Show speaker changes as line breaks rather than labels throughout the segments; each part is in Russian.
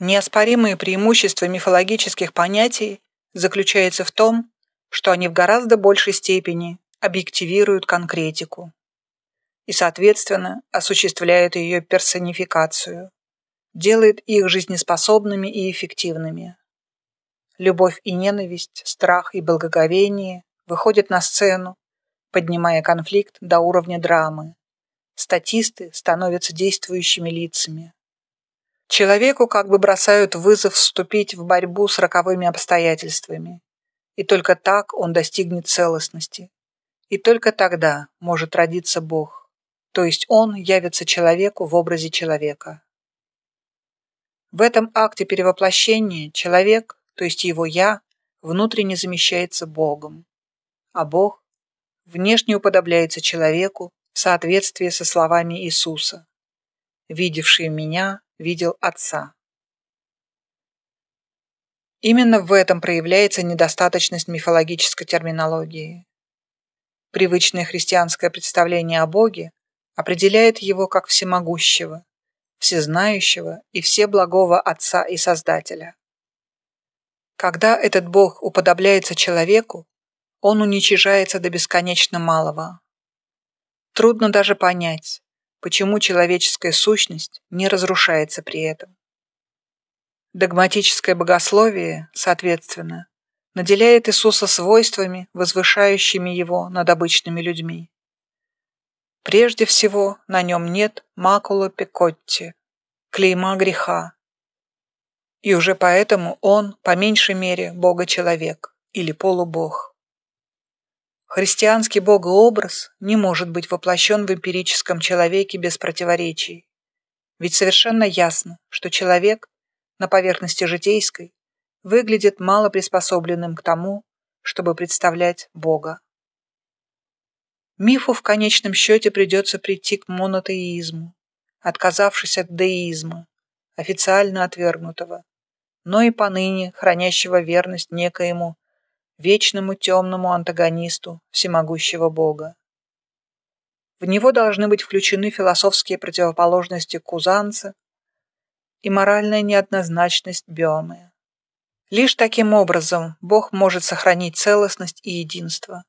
Неоспоримые преимущества мифологических понятий заключается в том, что они в гораздо большей степени объективируют конкретику и, соответственно, осуществляют ее персонификацию, делает их жизнеспособными и эффективными. Любовь и ненависть, страх и благоговение выходят на сцену, поднимая конфликт до уровня драмы. Статисты становятся действующими лицами. Человеку как бы бросают вызов вступить в борьбу с роковыми обстоятельствами. И только так он достигнет целостности. И только тогда может родиться Бог. То есть он явится человеку в образе человека. В этом акте перевоплощения человек, то есть его «я», внутренне замещается Богом, а Бог внешне уподобляется человеку в соответствии со словами Иисуса «Видевший меня, видел Отца». Именно в этом проявляется недостаточность мифологической терминологии. Привычное христианское представление о Боге определяет его как всемогущего, всезнающего и всеблагого Отца и Создателя. Когда этот Бог уподобляется человеку, он уничижается до бесконечно малого. Трудно даже понять, почему человеческая сущность не разрушается при этом. Догматическое богословие, соответственно, наделяет Иисуса свойствами, возвышающими его над обычными людьми. Прежде всего, на нем нет макула пекотти, клейма греха. И уже поэтому он, по меньшей мере, бога-человек или полубог. Христианский богообраз не может быть воплощен в эмпирическом человеке без противоречий. Ведь совершенно ясно, что человек на поверхности житейской выглядит мало приспособленным к тому, чтобы представлять Бога. Мифу в конечном счете придется прийти к монотеизму, отказавшись от деизма, официально отвергнутого, но и поныне хранящего верность некоему вечному темному антагонисту всемогущего Бога. В него должны быть включены философские противоположности Кузанца и моральная неоднозначность Биомы. Лишь таким образом Бог может сохранить целостность и единство.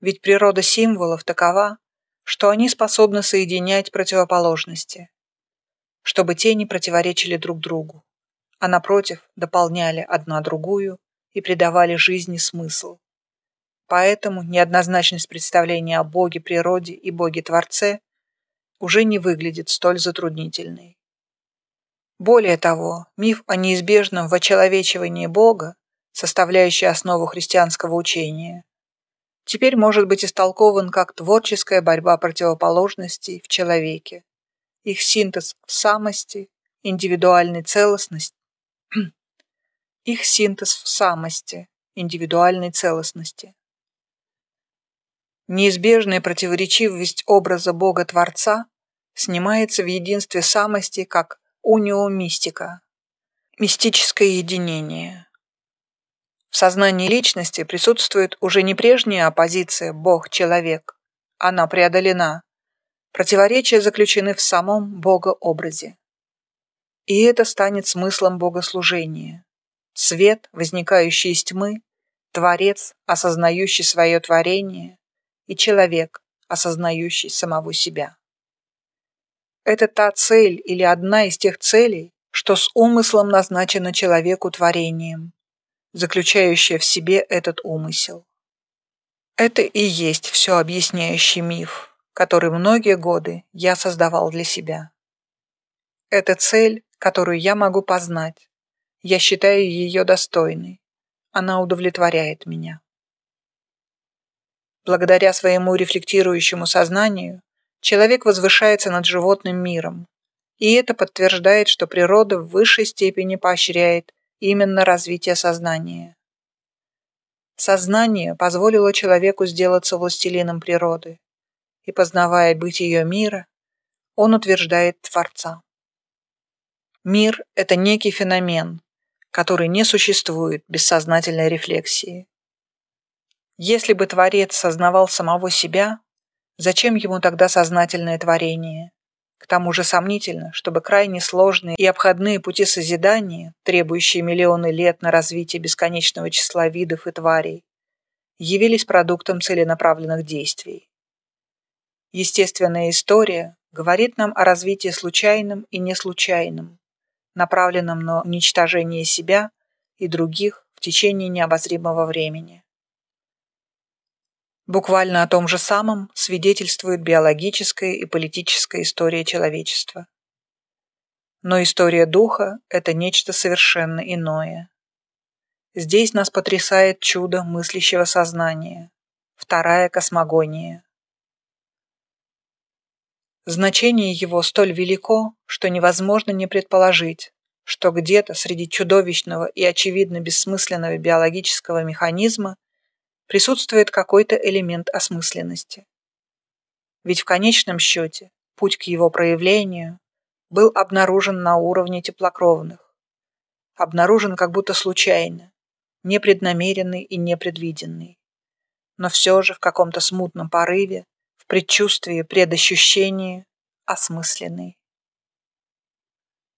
Ведь природа символов такова, что они способны соединять противоположности, чтобы те не противоречили друг другу, а напротив дополняли одна другую и придавали жизни смысл. Поэтому неоднозначность представления о Боге природе и Боге-творце уже не выглядит столь затруднительной. Более того, миф о неизбежном вочеловечивании Бога, составляющий основу христианского учения, теперь может быть истолкован как творческая борьба противоположностей в человеке, их синтез в самости, индивидуальной целостности, их синтез в самости, индивидуальной целостности. Неизбежная противоречивость образа Бога-Творца снимается в единстве самости как униомистика, мистическое единение. В сознании личности присутствует уже не прежняя оппозиция Бог-человек. Она преодолена. Противоречия заключены в самом Богообразе. И это станет смыслом богослужения. Свет, возникающий из тьмы, Творец, осознающий свое творение, и человек, осознающий самого себя. Это та цель или одна из тех целей, что с умыслом назначена человеку творением, заключающая в себе этот умысел. Это и есть все объясняющий миф, который многие годы я создавал для себя. Это цель, которую я могу познать. Я считаю ее достойной. Она удовлетворяет меня. Благодаря своему рефлектирующему сознанию человек возвышается над животным миром, и это подтверждает, что природа в высшей степени поощряет именно развитие сознания. Сознание позволило человеку сделаться властелином природы, и, познавая быть ее мира, он утверждает Творца. Мир – это некий феномен, который не существует без сознательной рефлексии. Если бы Творец сознавал самого себя, зачем ему тогда сознательное творение? К тому же сомнительно, чтобы крайне сложные и обходные пути созидания, требующие миллионы лет на развитие бесконечного числа видов и тварей, явились продуктом целенаправленных действий. Естественная история говорит нам о развитии случайным и неслучайным, направленном на уничтожение себя и других в течение необозримого времени. Буквально о том же самом свидетельствует биологическая и политическая история человечества. Но история духа – это нечто совершенно иное. Здесь нас потрясает чудо мыслящего сознания, вторая космогония. Значение его столь велико, что невозможно не предположить, что где-то среди чудовищного и очевидно бессмысленного биологического механизма присутствует какой-то элемент осмысленности. Ведь в конечном счете путь к его проявлению был обнаружен на уровне теплокровных. Обнаружен как будто случайно, непреднамеренный и непредвиденный. Но все же в каком-то смутном порыве, предчувствии, предощущении осмысленный.